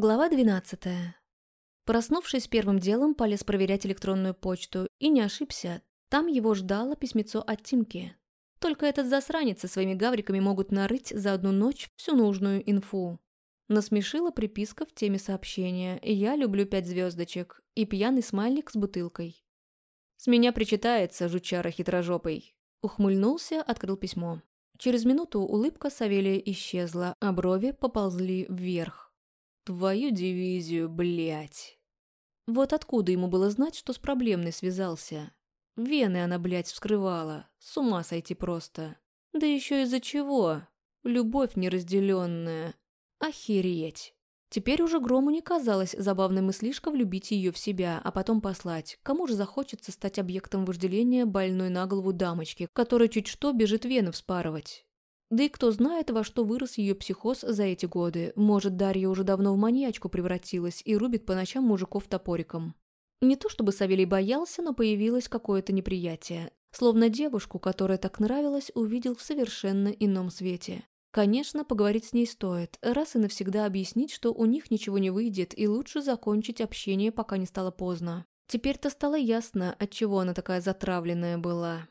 Глава 12. Проснувшись первым делом, полез проверять электронную почту и не ошибся. Там его ждало письмецо от Тимки. Только этот засранец со своими гавриками могут нарыть за одну ночь всю нужную инфу. Насмешила приписка в теме сообщения «Я люблю пять звездочек» и пьяный смайлик с бутылкой. «С меня причитается, жучара хитрожопый». Ухмыльнулся, открыл письмо. Через минуту улыбка Савелия исчезла, а брови поползли вверх. Твою дивизию, блядь. Вот откуда ему было знать, что с проблемной связался? Вены она, блядь, вскрывала. С ума сойти просто. Да еще из-за чего? Любовь неразделенная. Охереть. Теперь уже Грому не казалось забавной мыслишка влюбить ее в себя, а потом послать. Кому же захочется стать объектом вожделения больной на голову дамочки, которая чуть что бежит вены вспарывать? Да и кто знает, во что вырос ее психоз за эти годы. Может, Дарья уже давно в маньячку превратилась и рубит по ночам мужиков топориком. Не то чтобы Савелий боялся, но появилось какое-то неприятие. Словно девушку, которая так нравилась, увидел в совершенно ином свете. Конечно, поговорить с ней стоит, раз и навсегда объяснить, что у них ничего не выйдет, и лучше закончить общение, пока не стало поздно. Теперь-то стало ясно, отчего она такая затравленная была.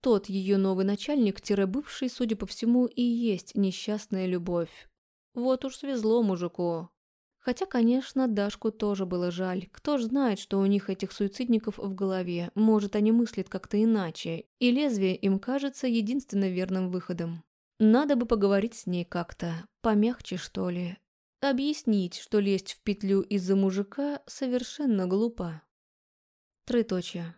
Тот ее новый начальник-бывший, судя по всему, и есть несчастная любовь. Вот уж свезло мужику. Хотя, конечно, Дашку тоже было жаль. Кто ж знает, что у них этих суицидников в голове. Может, они мыслят как-то иначе, и лезвие им кажется единственно верным выходом. Надо бы поговорить с ней как-то, помягче, что ли. Объяснить, что лезть в петлю из-за мужика совершенно глупо. Троеточие.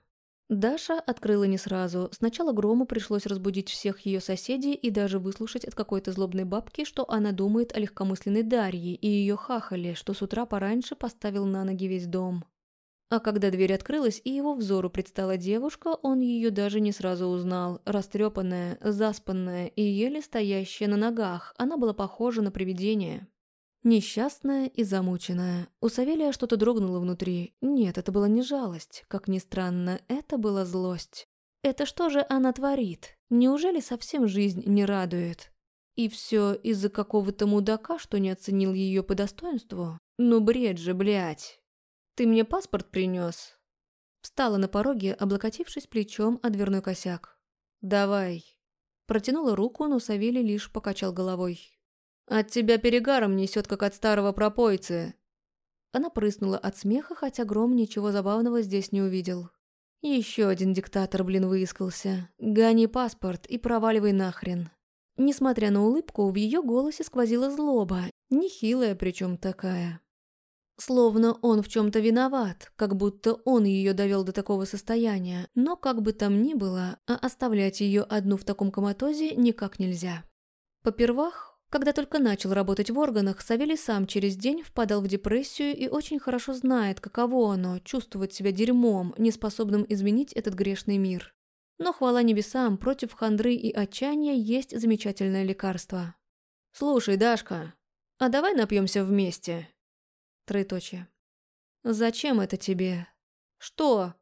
Даша открыла не сразу. Сначала Грому пришлось разбудить всех ее соседей и даже выслушать от какой-то злобной бабки, что она думает о легкомысленной Дарье и ее хахале, что с утра пораньше поставил на ноги весь дом. А когда дверь открылась и его взору предстала девушка, он ее даже не сразу узнал. Растрепанная, заспанная и еле стоящая на ногах, она была похожа на привидение. Несчастная и замученная. У Савелия что-то дрогнуло внутри. Нет, это была не жалость. Как ни странно, это была злость. Это что же она творит? Неужели совсем жизнь не радует? И все из-за какого-то мудака, что не оценил ее по достоинству? Ну бред же, блядь. Ты мне паспорт принес? Встала на пороге, облокотившись плечом о дверной косяк. «Давай». Протянула руку, но Савелий лишь покачал головой. От тебя перегаром несет, как от старого пропойцы». Она прыснула от смеха, хотя Гром ничего забавного здесь не увидел. Еще один диктатор, блин, выискался. Гони паспорт и проваливай нахрен. Несмотря на улыбку, в ее голосе сквозила злоба, нехилая причем такая. Словно он в чем-то виноват, как будто он ее довел до такого состояния, но как бы там ни было, а оставлять ее одну в таком коматозе никак нельзя. Попервах, когда только начал работать в органах, Савелий сам через день впадал в депрессию и очень хорошо знает, каково оно – чувствовать себя дерьмом, неспособным изменить этот грешный мир. Но хвала небесам, против хандры и отчаяния есть замечательное лекарство. «Слушай, Дашка, а давай напьемся вместе?» Троеточие. «Зачем это тебе?» «Что?»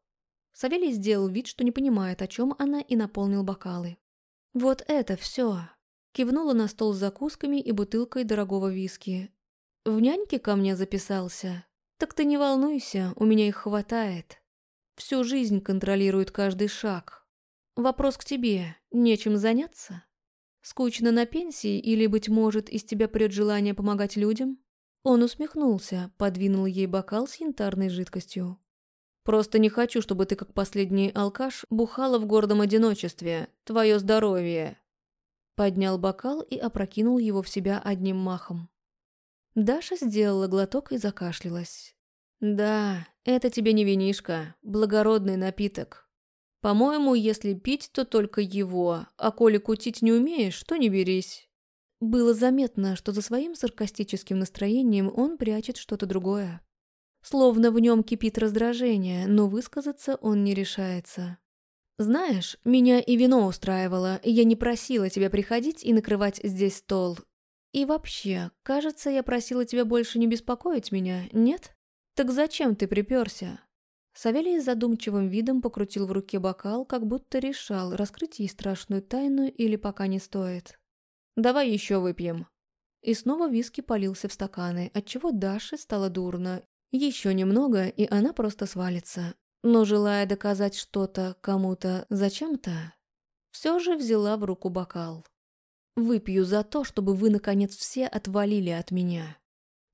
Савелий сделал вид, что не понимает, о чем она, и наполнил бокалы. «Вот это все. Кивнула на стол с закусками и бутылкой дорогого виски. «В няньке ко мне записался? Так ты не волнуйся, у меня их хватает. Всю жизнь контролирует каждый шаг. Вопрос к тебе, нечем заняться? Скучно на пенсии или, быть может, из тебя прет желание помогать людям?» Он усмехнулся, подвинул ей бокал с янтарной жидкостью. «Просто не хочу, чтобы ты, как последний алкаш, бухала в гордом одиночестве. Твое здоровье!» Поднял бокал и опрокинул его в себя одним махом. Даша сделала глоток и закашлялась. «Да, это тебе не винишка, благородный напиток. По-моему, если пить, то только его, а коли кутить не умеешь, то не берись». Было заметно, что за своим саркастическим настроением он прячет что-то другое. Словно в нем кипит раздражение, но высказаться он не решается. «Знаешь, меня и вино устраивало, я не просила тебя приходить и накрывать здесь стол. И вообще, кажется, я просила тебя больше не беспокоить меня, нет? Так зачем ты приперся?» Савелий с задумчивым видом покрутил в руке бокал, как будто решал, раскрыть ей страшную тайну или пока не стоит. «Давай еще выпьем». И снова виски полился в стаканы, отчего Даше стало дурно. Еще немного, и она просто свалится. Но желая доказать что-то кому-то зачем-то, все же взяла в руку бокал. «Выпью за то, чтобы вы, наконец, все отвалили от меня».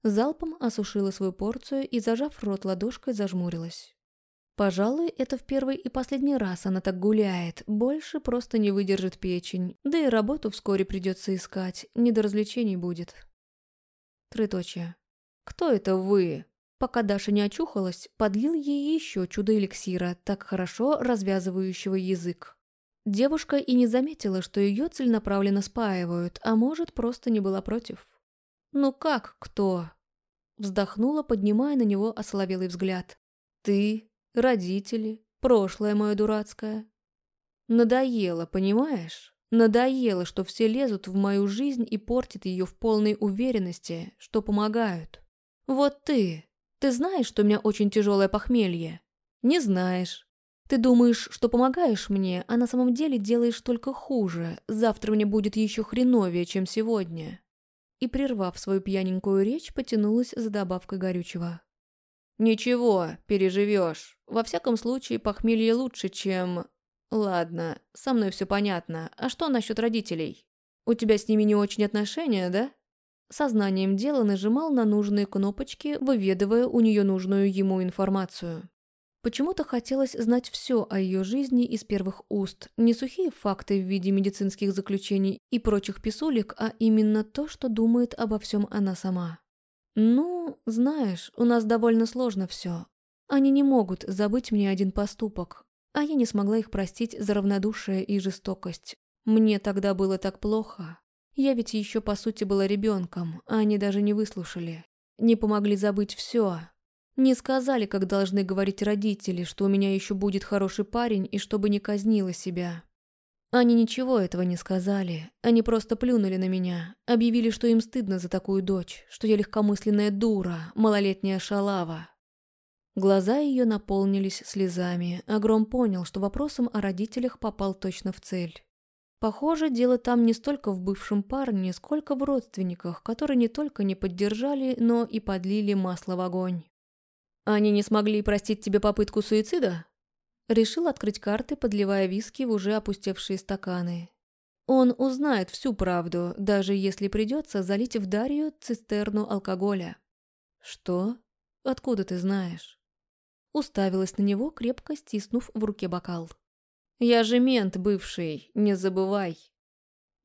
Залпом осушила свою порцию и, зажав рот ладошкой, зажмурилась. Пожалуй, это в первый и последний раз она так гуляет, больше просто не выдержит печень, да и работу вскоре придется искать, не до развлечений будет. Трыточие. «Кто это вы?» Пока Даша не очухалась, подлил ей еще чудо эликсира, так хорошо развязывающего язык. Девушка и не заметила, что ее целенаправленно спаивают, а может, просто не была против. «Ну как кто?» Вздохнула, поднимая на него осоловелый взгляд. «Ты, родители, прошлое мое дурацкое. Надоело, понимаешь? Надоело, что все лезут в мою жизнь и портят ее в полной уверенности, что помогают. Вот ты, ты знаешь, что у меня очень тяжелое похмелье? Не знаешь. Ты думаешь, что помогаешь мне, а на самом деле делаешь только хуже. Завтра мне будет еще хреновее, чем сегодня и, прервав свою пьяненькую речь, потянулась за добавкой горючего. «Ничего, переживешь. Во всяком случае, похмелье лучше, чем... Ладно, со мной все понятно. А что насчет родителей? У тебя с ними не очень отношения, да?» Сознанием дела нажимал на нужные кнопочки, выведывая у нее нужную ему информацию. Почему-то хотелось знать все о ее жизни из первых уст, не сухие факты в виде медицинских заключений и прочих писулек, а именно то, что думает обо всем она сама. «Ну, знаешь, у нас довольно сложно все. Они не могут забыть мне один поступок, а я не смогла их простить за равнодушие и жестокость. Мне тогда было так плохо. Я ведь еще по сути была ребенком, а они даже не выслушали. Не помогли забыть все, не сказали, как должны говорить родители, что у меня еще будет хороший парень и чтобы не казнила себя. Они ничего этого не сказали. Они просто плюнули на меня. Объявили, что им стыдно за такую дочь, что я легкомысленная дура, малолетняя шалава. Глаза ее наполнились слезами, а Гром понял, что вопросом о родителях попал точно в цель. Похоже, дело там не столько в бывшем парне, сколько в родственниках, которые не только не поддержали, но и подлили масло в огонь. Они не смогли простить тебе попытку суицида? Решил открыть карты, подливая виски в уже опустевшие стаканы. Он узнает всю правду, даже если придется залить в Дарью цистерну алкоголя. Что? Откуда ты знаешь? Уставилась на него, крепко стиснув в руке бокал. Я же мент бывший, не забывай.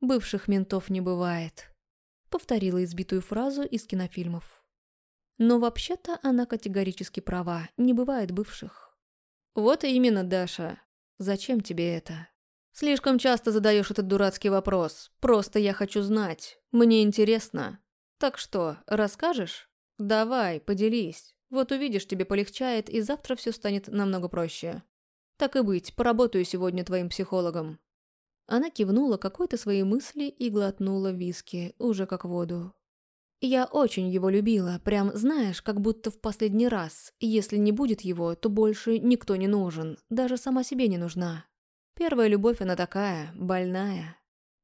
Бывших ментов не бывает. Повторила избитую фразу из кинофильмов. Но вообще-то она категорически права, не бывает бывших. Вот и именно, Даша. Зачем тебе это? Слишком часто задаешь этот дурацкий вопрос. Просто я хочу знать. Мне интересно. Так что, расскажешь? Давай, поделись. Вот увидишь, тебе полегчает, и завтра все станет намного проще. Так и быть, поработаю сегодня твоим психологом. Она кивнула какой-то своей мысли и глотнула виски, уже как воду. Я очень его любила, прям, знаешь, как будто в последний раз. Если не будет его, то больше никто не нужен, даже сама себе не нужна. Первая любовь она такая, больная.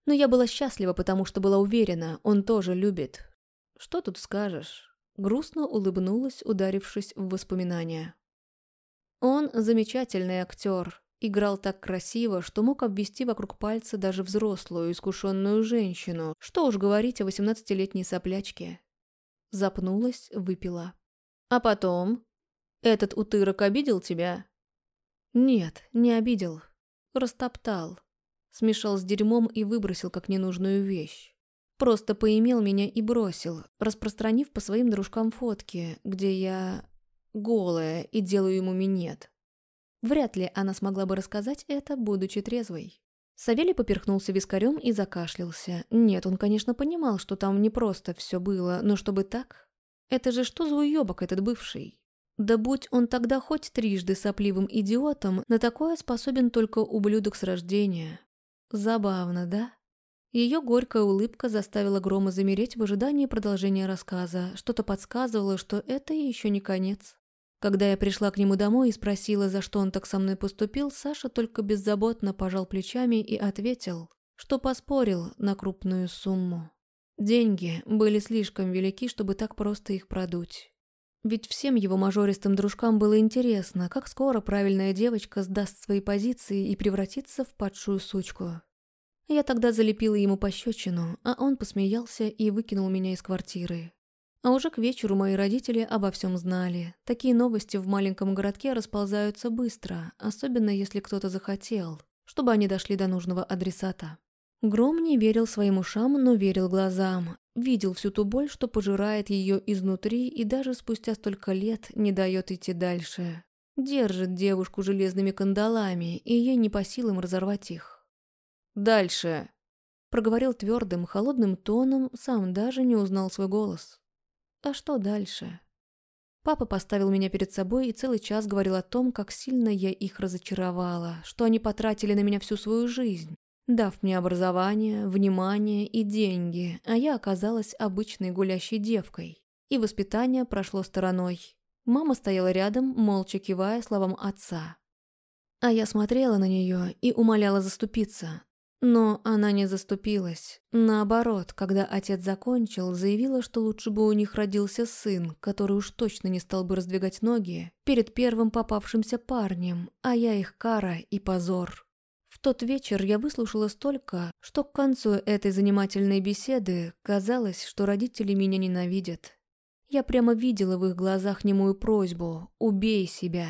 Но я была счастлива, потому что была уверена, он тоже любит. Что тут скажешь? Грустно улыбнулась, ударившись в воспоминания. Он замечательный актер, Играл так красиво, что мог обвести вокруг пальца даже взрослую, искушенную женщину. Что уж говорить о восемнадцатилетней соплячке. Запнулась, выпила. А потом? Этот утырок обидел тебя? Нет, не обидел. Растоптал. Смешал с дерьмом и выбросил как ненужную вещь. Просто поимел меня и бросил, распространив по своим дружкам фотки, где я голая и делаю ему минет. Вряд ли она смогла бы рассказать это, будучи трезвой. Савелий поперхнулся вискарем и закашлялся. Нет, он, конечно, понимал, что там не просто все было, но чтобы так... Это же что за уебок этот бывший? Да будь он тогда хоть трижды сопливым идиотом, на такое способен только ублюдок с рождения. Забавно, да? Ее горькая улыбка заставила Грома замереть в ожидании продолжения рассказа. Что-то подсказывало, что это еще не конец. Когда я пришла к нему домой и спросила, за что он так со мной поступил, Саша только беззаботно пожал плечами и ответил, что поспорил на крупную сумму. Деньги были слишком велики, чтобы так просто их продуть. Ведь всем его мажористым дружкам было интересно, как скоро правильная девочка сдаст свои позиции и превратится в падшую сучку. Я тогда залепила ему пощечину, а он посмеялся и выкинул меня из квартиры. А уже к вечеру мои родители обо всем знали. Такие новости в маленьком городке расползаются быстро, особенно если кто-то захотел, чтобы они дошли до нужного адресата. Гром не верил своим ушам, но верил глазам. Видел всю ту боль, что пожирает ее изнутри и даже спустя столько лет не дает идти дальше. Держит девушку железными кандалами, и ей не по силам разорвать их. «Дальше!» Проговорил твердым, холодным тоном, сам даже не узнал свой голос. «А что дальше?» Папа поставил меня перед собой и целый час говорил о том, как сильно я их разочаровала, что они потратили на меня всю свою жизнь дав мне образование, внимание и деньги, а я оказалась обычной гулящей девкой. И воспитание прошло стороной. Мама стояла рядом, молча кивая словам отца. А я смотрела на нее и умоляла заступиться. Но она не заступилась. Наоборот, когда отец закончил, заявила, что лучше бы у них родился сын, который уж точно не стал бы раздвигать ноги перед первым попавшимся парнем, а я их кара и позор. В тот вечер я выслушала столько, что к концу этой занимательной беседы казалось, что родители меня ненавидят. Я прямо видела в их глазах немую просьбу «убей себя».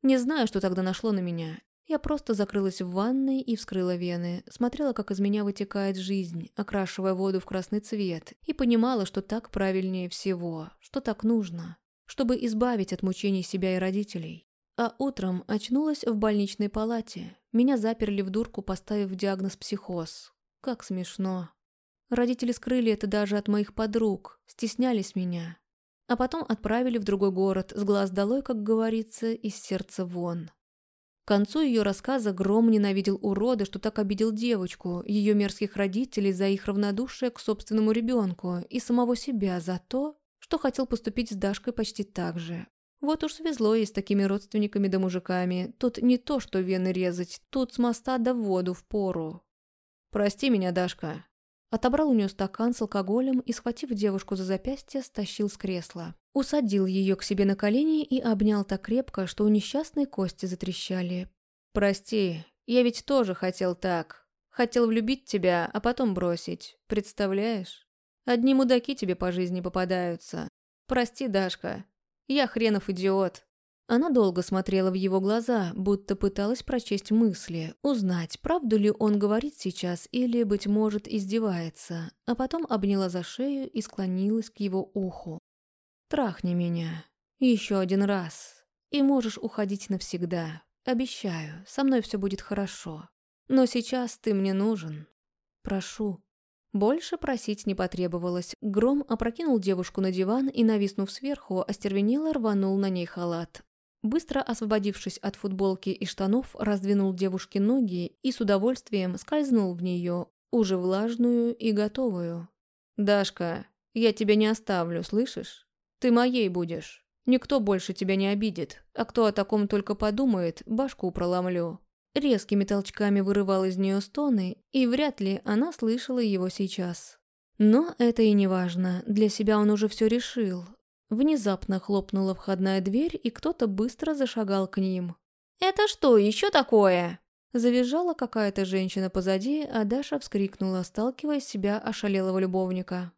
Не знаю, что тогда нашло на меня. Я просто закрылась в ванной и вскрыла вены, смотрела, как из меня вытекает жизнь, окрашивая воду в красный цвет, и понимала, что так правильнее всего, что так нужно, чтобы избавить от мучений себя и родителей. А утром очнулась в больничной палате. Меня заперли в дурку, поставив диагноз психоз. Как смешно. Родители скрыли это даже от моих подруг, стеснялись меня. А потом отправили в другой город, с глаз долой, как говорится, из сердца вон. К концу ее рассказа Гром ненавидел урода, что так обидел девочку, ее мерзких родителей за их равнодушие к собственному ребенку и самого себя за то, что хотел поступить с Дашкой почти так же, вот уж свезло ей с такими родственниками да мужиками. Тут не то, что вены резать, тут с моста до воду в пору. «Прости меня, Дашка». Отобрал у нее стакан с алкоголем и, схватив девушку за запястье, стащил с кресла. Усадил ее к себе на колени и обнял так крепко, что у несчастной кости затрещали. «Прости, я ведь тоже хотел так. Хотел влюбить тебя, а потом бросить. Представляешь? Одни мудаки тебе по жизни попадаются. Прости, Дашка, я хренов идиот. Она долго смотрела в его глаза, будто пыталась прочесть мысли, узнать, правду ли он говорит сейчас или, быть может, издевается, а потом обняла за шею и склонилась к его уху. «Трахни меня. Еще один раз. И можешь уходить навсегда. Обещаю, со мной все будет хорошо. Но сейчас ты мне нужен. Прошу». Больше просить не потребовалось. Гром опрокинул девушку на диван и, нависнув сверху, остервенело рванул на ней халат. Быстро освободившись от футболки и штанов, раздвинул девушке ноги и с удовольствием скользнул в нее, уже влажную и готовую. «Дашка, я тебя не оставлю, слышишь? Ты моей будешь. Никто больше тебя не обидит, а кто о таком только подумает, башку проломлю резкими толчками вырывал из нее стоны, и вряд ли она слышала его сейчас. Но это и не важно, для себя он уже все решил. Внезапно хлопнула входная дверь, и кто-то быстро зашагал к ним. «Это что еще такое?» Завизжала какая-то женщина позади, а Даша вскрикнула, сталкивая себя ошалелого любовника.